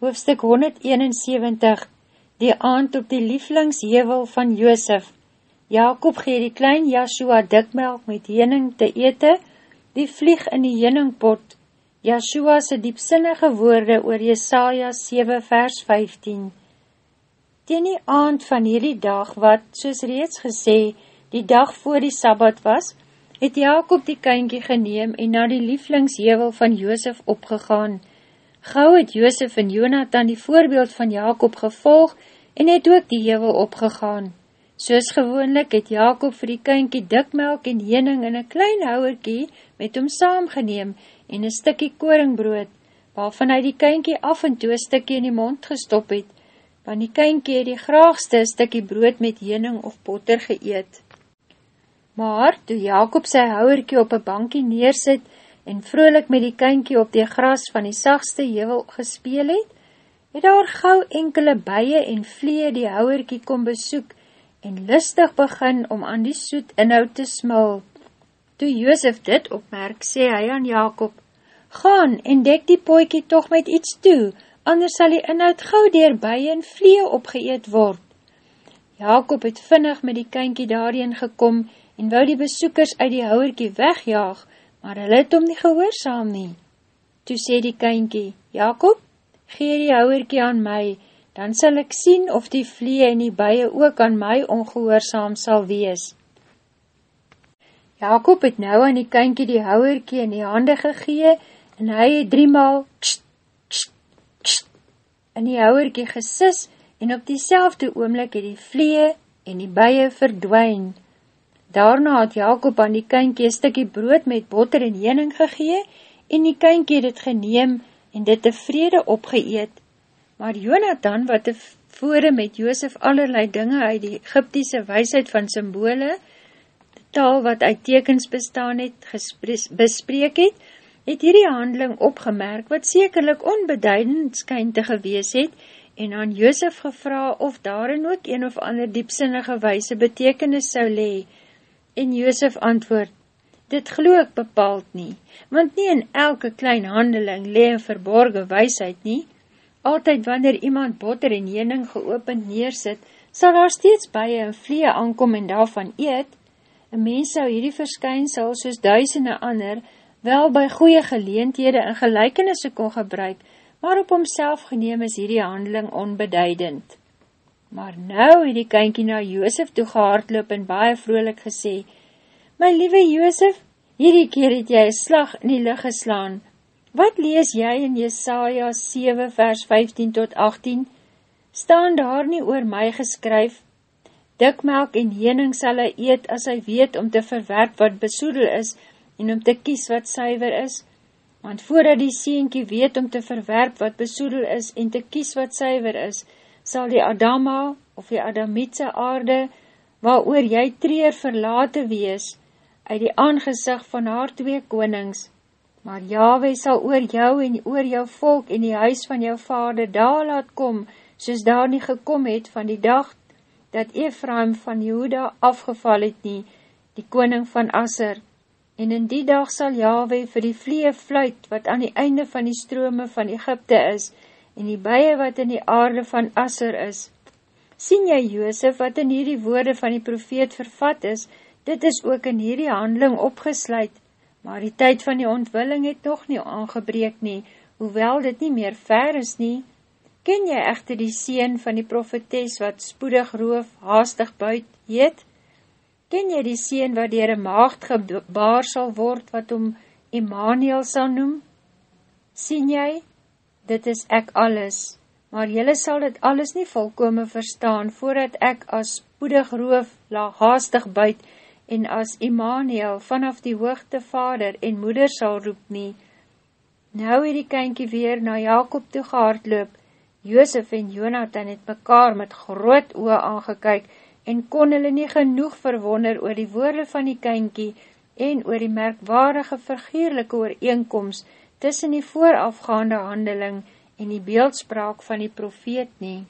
Hoofstuk 171 Die aand op die lieflingshevel van Joosef Jacob gee die klein Yahshua dikmelk met jening te ete, die vlieg in die jeningpot. Yahshua se diepsinnige woorde oor Jesaja 7 vers 15 Ten die aand van hierdie dag wat, soos reeds gesê, die dag voor die Sabbat was, het Jacob die kynkie geneem en na die lieflingshevel van Joosef opgegaan. Gauw het Joosef en Jonathan die voorbeeld van Jacob gevolg en het ook die hevel opgegaan. Soos gewoonlik het Jacob vir die kynkie dikmelk en jening in een klein houwerkie met hom saamgeneem en een stikkie koringbrood, waarvan hy die kynkie af en toe een stikkie in die mond gestop het, want die kynkie het die graagste stikkie brood met jening of potter geëet. Maar, toe Jacob sy houwerkie op een bankie neersit, en vrolik met die kynkie op die gras van die sagste hevel gespeel het, het daar gauw enkele bye en vlee die houwerkie kom besoek en lustig begin om aan die soet inhoud te smul. Toe Joosef dit opmerk, sê hy aan Jacob, Gaan en dek die poikie toch met iets toe, anders sal die inhoud gauw dier bye en vlee opgeëet word. Jacob het vinnig met die kynkie daarin gekom en wou die besoekers uit die houwerkie wegjaag, maar hulle het om nie gehoorzaam nie. Toe sê die kynkie, Jacob, gee die houwerkie aan my, dan sal ek sien of die vlee en die bye ook aan my ongehoorzaam sal wees. Jacob het nou aan die kynkie die houwerkie in die hande gegee, en hy het driemaal kst, kst, kst, in die houwerkie gesis, en op die selfde oomlik het die vlee en die bye verdwijn. Daarna het Jacob aan die kynkie een stikkie brood met botter en jening gegee, en die kynkie het het geneem en dit tevrede opgeëet. Maar Jonathan, wat tevore met Joosef allerlei dinge uit die Egyptiese weisheid van symbole, die taal wat uit tekens bestaan het, bespreek het, het hierdie handeling opgemerk, wat sekerlik onbeduidend skyn te gewees het, en aan Joosef gevra of daarin ook een of ander diepsinnige weise betekenis sou lee, En Joosef antwoord, dit glo ek bepaald nie, want nie in elke klein handeling le een verborge weisheid nie. Altyd wanneer iemand botter en jening geopend neersit, sal daar steeds bye en vlee aankom en daarvan eet. Een mens sou hierdie verskynsel, soos duisende ander, wel by goeie geleenthede en gelijkenisse kon gebruik, maar op homself geneem is hierdie handeling onbeduidend. Maar nou het die kynkie na Joosef toe gehaardloop en baie vrolik gesê, My liewe Joosef, hierdie keer het jy een slag in die licht geslaan. Wat lees jy in Jesaja 7 vers 15 tot 18? Staan daar nie oor my geskryf? Dikmelk en jening sal hy eet as hy weet om te verwerp wat besoedel is en om te kies wat suiver is. Want voordat die sienkie weet om te verwerp wat besoedel is en te kies wat suiver is, sal die Adama of die Adamietse aarde, waar oor jy treer verlate wees, uit die aangezig van haar twee konings, maar Yahweh sal oor jou en oor jou volk en die huis van jou vader daar laat kom, soos daar nie gekom het van die dag, dat Ephraim van Jehuda afgeval het nie, die koning van Asser, en in die dag sal Yahweh vir die vlee fluit, wat aan die einde van die strome van Egypte is, en die bye wat in die aarde van Asser is. Sien jy, Joosef, wat in hierdie woorde van die profeet vervat is, dit is ook in hierdie handeling opgesluit, maar die tyd van die ontwilling het nog nie aangebreek nie, hoewel dit nie meer ver is nie. Ken jy echter die seen van die profetes wat spoedig roof, haastig buit, heet? Ken jy die seen wat dier een maagd gebaar sal word, wat om Emmanuel sal noem? Sien jy? Dit is ek alles, maar jylle sal dit alles nie volkome verstaan, voordat ek as spoedig roof laag haastig buit, en as Immanuel vanaf die hoogte vader en moeder sal roep nie. Nou het die kynkie weer na Jacob toe gehaard loop, Joosef en Jonathan het mekaar met groot oe aangekyk, en kon hulle nie genoeg verwonder oor die woorde van die kynkie, en oor die merkwaardige vergeerlike ooreenkomst, tussen die voorafgaande handeling en die beeldspraak van die profeet nie.